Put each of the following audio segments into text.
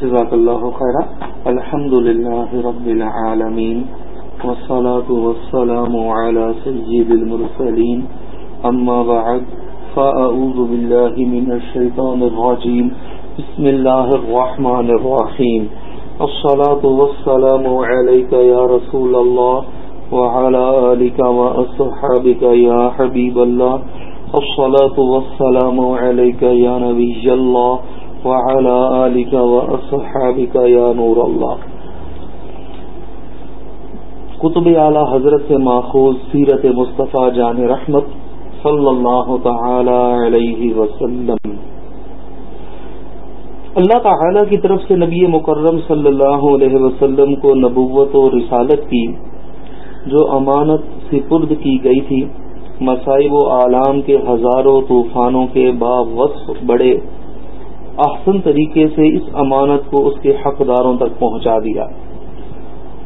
جزاک اللہ خیر الحمد للہ رب العالمین والصلاة والسلام على سيد المرسلين أما بعد فأعوذ بالله من الشيطان الرجيم بسم الله الرحمن الرحيم الصلاة والسلام عليك يا رسول الله وعلى آلك وأصحابك يا حبيب الله الصلاة والسلام عليك يا نبي الله وعلى آلك وأصحابك يا نور الله. قطب اعلی حضرت سے ماخوذ سیرت مصطفیٰ جان رحمت صلی اللہ تعالی علیہ وسلم. اللہ تعالی کی طرف سے نبی مکرم صلی اللہ علیہ وسلم کو نبوت و رسالت کی، جو امانت سپرد کی گئی تھی مصائب و عالام کے ہزاروں طوفانوں کے باوصف بڑے احسن طریقے سے اس امانت کو اس کے حقداروں تک پہنچا دیا۔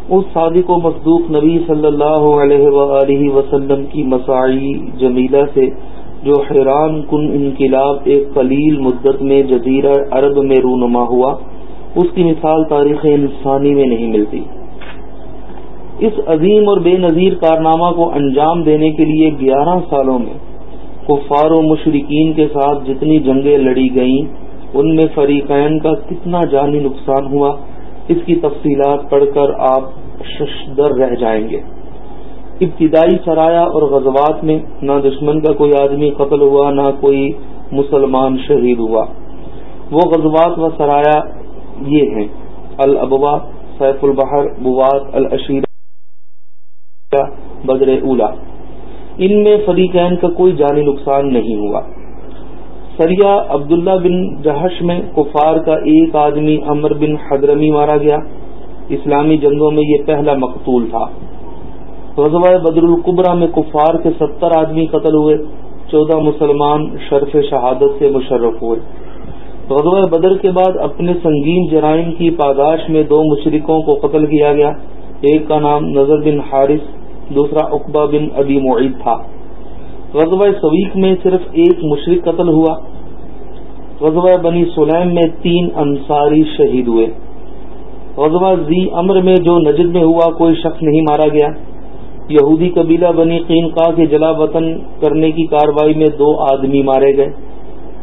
اس صادق و مصدوق نبی صلی اللہ علیہ وآلہ وسلم کی مساعی جمیلہ سے، جو حیران کن انقلاب ایک قلیل مدت میں جزیرہ عرب میں رونما ہوا، اس کی مثال تاریخ انسانی میں نہیں ملتی۔ اس عظیم اور بے نظیر کارنامہ کو انجام دینے کے لیے گیارہ سالوں میں کفار و مشرقین کے ساتھ جتنی جنگیں لڑی گئیں ان میں فریقین کا کتنا جانی نقصان ہوا، اس کی تفصیلات پڑھ کر آپ ششدر رہ جائیں گے۔ ابتدائی سرایا اور غزوات میں نہ دشمن کا کوئی آدمی قتل ہوا، نہ کوئی مسلمان شہید ہوا۔ وہ غزوات و سرایا یہ ہیں، الابوا، سیف البحر بوات الشیر بدر اولا ان میں فریقین کا کوئی جانی نقصان نہیں ہوا۔ سریا عبداللہ بن جہش میں کفار کا ایک آدمی امر بن حضرمی مارا گیا۔ اسلامی جنگوں میں یہ پہلا مقتول تھا۔ غزوہ بدر القبرہ میں کفار کے ستر آدمی قتل ہوئے، چودہ مسلمان شرف شہادت سے مشرف ہوئے۔ غزوہ بدر کے بعد اپنے سنگین جرائم کی پاداش میں دو مشرقوں کو قتل کیا گیا۔ ایک کا نام نظر بن حارث، دوسرا اقبا بن ابی معید تھا۔ غزوہ سویق میں صرف ایک مشرق قتل ہوا۔ غزوہ بنی سلیم میں تین انصاری شہید ہوئے۔ غزوہ زی امر میں جو نجد میں ہوا، کوئی شخص نہیں مارا گیا۔ یہودی قبیلہ بنی قینقا کے جلا وطن کرنے کی کاروائی میں دو آدمی مارے گئے۔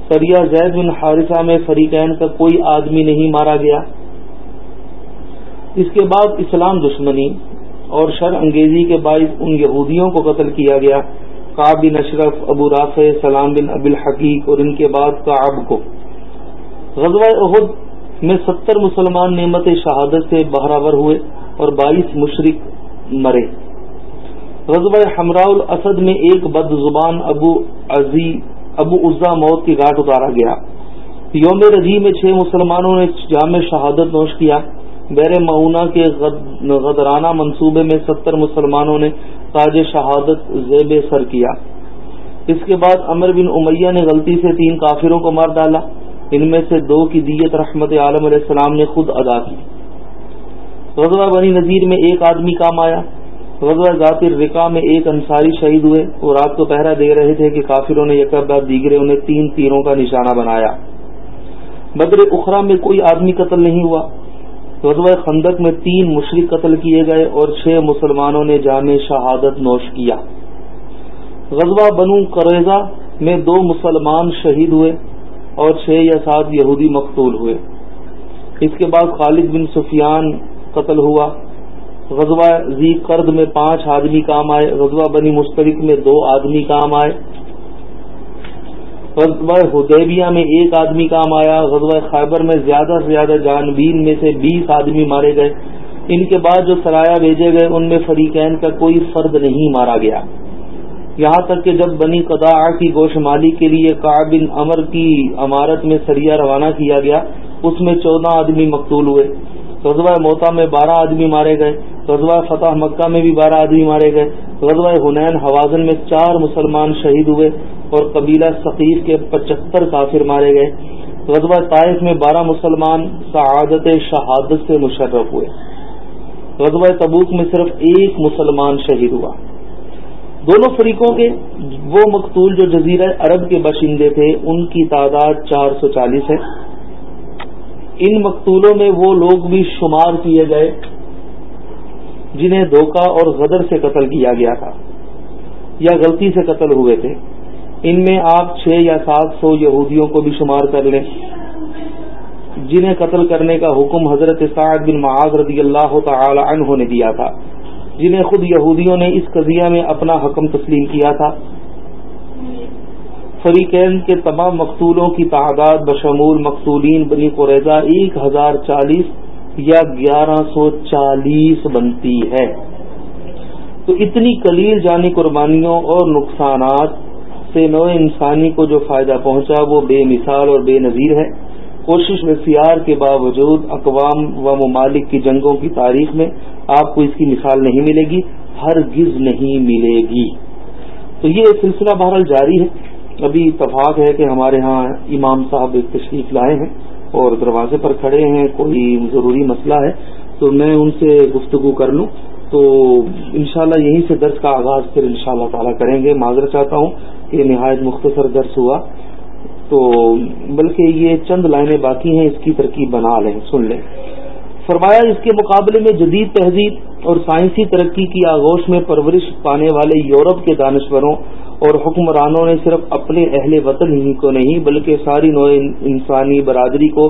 سریا زید بن حارثہ میں فریقین کا کوئی آدمی نہیں مارا گیا۔ اس کے بعد اسلام دشمنی اور شر انگیزی کے باعث ان یہودیوں کو قتل کیا گیا۔ کاب بن اشرف ابو رافع سلام بن اب الحقیق اور ان کے بعد کاب کو۔ غزوہ عہد میں ستر مسلمان نعمت شہادت سے بہراور ہوئے اور بائیس مشرق مرے۔ غزوہ حمراء الاسد میں ایک بد زبان ابو عزی، ابو عزا موت کی گاٹ اتارا گیا۔ یوم رضی میں چھ مسلمانوں نے جامع شہادت نوش کیا۔ بیر معونہ کے غدرانہ منصوبے میں ستر مسلمانوں نے تاج شہادت زیب سر کیا۔ اس کے بعد امر بن امیہ نے غلطی سے تین کافروں کو مار ڈالا۔ ان میں سے دو کی دیت رحمت عالم علیہ السلام نے خود ادا کی۔ غزوہ بنی نذیر میں ایک آدمی کام آیا۔ غزوہ ذاتر رکا میں ایک انصاری شہید ہوئے۔ وہ رات کو پہرا دے رہے تھے کہ کافروں نے بعد دیگرے انہیں تین تیروں کا نشانہ بنایا۔ بدر اخرا میں کوئی آدمی قتل نہیں ہوا۔ غزوہ خندق میں تین مشرق قتل کیے گئے اور چھ مسلمانوں نے جامع شہادت نوش کیا۔ غزوہ بنو قریضہ میں دو مسلمان شہید ہوئے اور چھ یا سات یہودی مقتول ہوئے۔ اس کے بعد خالد بن سفیان قتل ہوا۔ غزوہ زی قرد میں پانچ آدمی کام آئے۔ غزوہ بنی مشترک میں دو آدمی کام آئے۔ غزوہ حدیبیہ میں ایک آدمی کام آیا، غزوہ خیبر میں زیادہ سے زیادہ جانبین میں سے بیس آدمی مارے گئے۔ ان کے بعد جو سرایہ بھیجے گئے، ان میں فریقین کا کوئی فرد نہیں مارا گیا۔ یہاں تک کہ جب بنی قدا کی گوش مالی کے لیے کابن امر کی عمارت میں سریا روانہ کیا گیا، اس میں چودہ آدمی مقتول ہوئے۔ غزوہ موتا میں بارہ آدمی مارے گئے، غزوہ فتح مکہ میں بھی بارہ آدمی مارے گئے۔ غزوہ ہنین حوازن میں چار مسلمان شہید ہوئے اور قبیلہ ثقیف کے پچہتر کافر مارے گئے۔ غزوہ طائف میں بارہ مسلمان سعادت شہادت سے مشرف ہوئے۔ غزوہ تبوک میں صرف ایک مسلمان شہید ہوا۔ دونوں فریقوں کے وہ مقتول جو جزیرہ عرب کے باشندے تھے، ان کی تعداد چار سو چالیس ہے۔ ان مقتولوں میں وہ لوگ بھی شمار کیے گئے۔ جنہیں دھوکہ اور غدر سے قتل کیا گیا تھا یا غلطی سے قتل ہوئے تھے، ان میں آپ چھ یا سات سو یہودیوں کو بھی شمار کر لیں۔ جنہیں قتل کرنے کا حکم حضرت سعد بن معاذ رضی اللہ تعالی عنہ نے دیا تھا، جنہیں خود یہودیوں نے اس قضیہ میں اپنا حکم تسلیم کیا تھا۔ فریقین کے تمام مقتولوں کی تعداد بشمول مقتولین بنی قریضہ ایک ہزار چالیس یا گیارہ سو چالیس بنتی ہے۔ تو اتنی کلیل جانی قربانیوں اور نقصانات سے نو انسانی کو جو فائدہ پہنچا وہ بے مثال اور بے نظیر ہے۔ کوشش میں سیار کے باوجود اقوام و ممالک کی جنگوں کی تاریخ میں آپ کو اس کی مثال نہیں ملے گی ہر گز نہیں ملے گی۔ تو یہ سلسلہ بہرحال جاری ہے۔ ابھی اتفاق ہے کہ ہمارے ہاں امام صاحب ایک تشریف لائے ہیں۔ اور دروازے پر کھڑے ہیں، کوئی ضروری مسئلہ ہے، تو میں ان سے گفتگو کر لوں۔ تو انشاءاللہ یہیں سے درس کا آغاز پھر انشاءاللہ تعالی کریں گے۔ معذرت چاہتا ہوں کہ نہایت مختصر درس ہوا۔ تو بلکہ یہ چند لائنیں باقی ہیں، اس کی ترکیب بنا لیں، سن لیں۔ فرمایا، اس کے مقابلے میں جدید تہذیب اور سائنسی ترقی کی آغوش میں پرورش پانے والے یورپ کے دانشوروں اور حکمرانوں نے صرف اپنے اہل وطن ہی کو نہیں بلکہ ساری نو انسانی برادری کو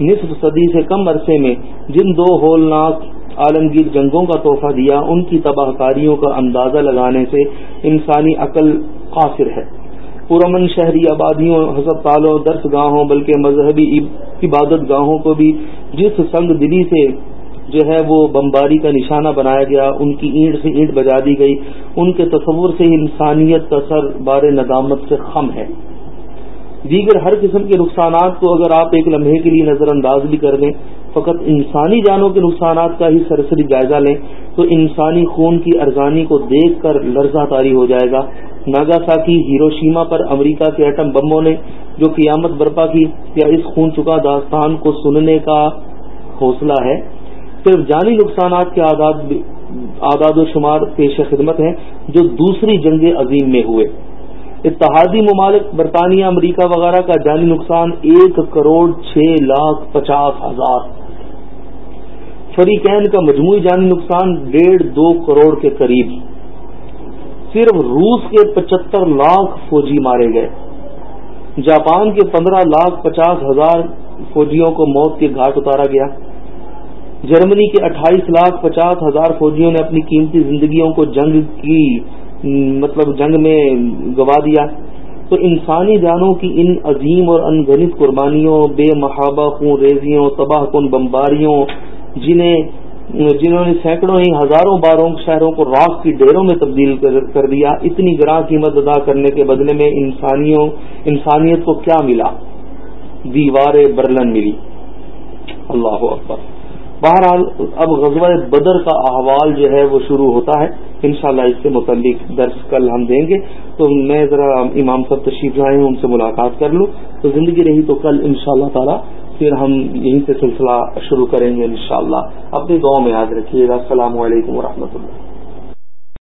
نصف صدی سے کم عرصے میں جن دو ہولناک عالمگیر جنگوں کا تحفہ دیا، ان کی تباہ کاریوں کا اندازہ لگانے سے انسانی عقل قاصر ہے۔ پرامن شہری آبادیوں، ہسپتالوں درس گاہوں بلکہ مذہبی عبادت گاہوں کو بھی جس سنگ دلی سے جو ہے وہ بمباری کا نشانہ بنایا گیا، ان کی اینٹ سے اینٹ بجا دی گئی۔ ان کے تصور سے انسانیت کا سر بار ندامت سے خم ہے۔ دیگر ہر قسم کے نقصانات کو اگر آپ ایک لمحے کے لیے نظر انداز بھی کر دیں فقط انسانی جانوں کے نقصانات کا ہی سرسری جائزہ لیں، تو انسانی خون کی ارزانی کو دیکھ کر لرزہ تاری ہو جائے گا۔ ناگا کی ہیروشیما پر امریکہ کے ایٹم بموں نے جو قیامت برپا کی یا اس خون چکا داستان کو سننے کا حوصلہ ہے؟ صرف جانی نقصانات کے آداد و شمار پیش خدمت ہیں جو دوسری جنگ عظیم میں ہوئے۔ اتحادی ممالک برطانیہ، امریکہ وغیرہ کا جانی نقصان ایک کروڑ چھ لاکھ پچاس ہزار۔ فریقین کا مجموعی جانی نقصان ڈیڑھ دو کروڑ کے قریب۔ صرف روس کے پچہتر لاکھ فوجی مارے گئے۔ جاپان کے پندرہ لاکھ پچاس ہزار فوجیوں کو موت کے گھاٹ اتارا گیا۔ جرمنی کے اٹھائیس لاکھ پچاس ہزار فوجیوں نے اپنی قیمتی زندگیوں کو جنگ کی مطلب جنگ میں گوا دیا۔ تو انسانی جانوں کی ان عظیم اور انگنت قربانیوں، بے محابہ خون ریزیوں، تباہ کن بمباریوں، جنہیں، جنہوں نے سینکڑوں ہی ہزاروں باروں شہروں کو راک کی ڈیروں میں تبدیل کر دیا، اتنی گراں قیمت ادا کرنے کے بدلے میں انسانیوں، انسانیت کو کیا ملا؟ دیوار برلن ملی۔ اللہ اکبر۔ بہرحال اب غزوہ بدر کا احوال جو ہے وہ شروع ہوتا ہے۔ انشاءاللہ اس سے متعلق درس کل ہم دیں گے۔ تو میں ذرا امام صاحب تشریف لائے ہوں، ان سے ملاقات کر لوں۔ تو زندگی رہی تو کل انشاءاللہ تعالی اللہ تعالیٰ پھر ہم یہیں سے سلسلہ شروع کریں گے انشاءاللہ۔ اپنی دعاؤں میں یاد رکھیے گا۔ السلام علیکم و اللہ۔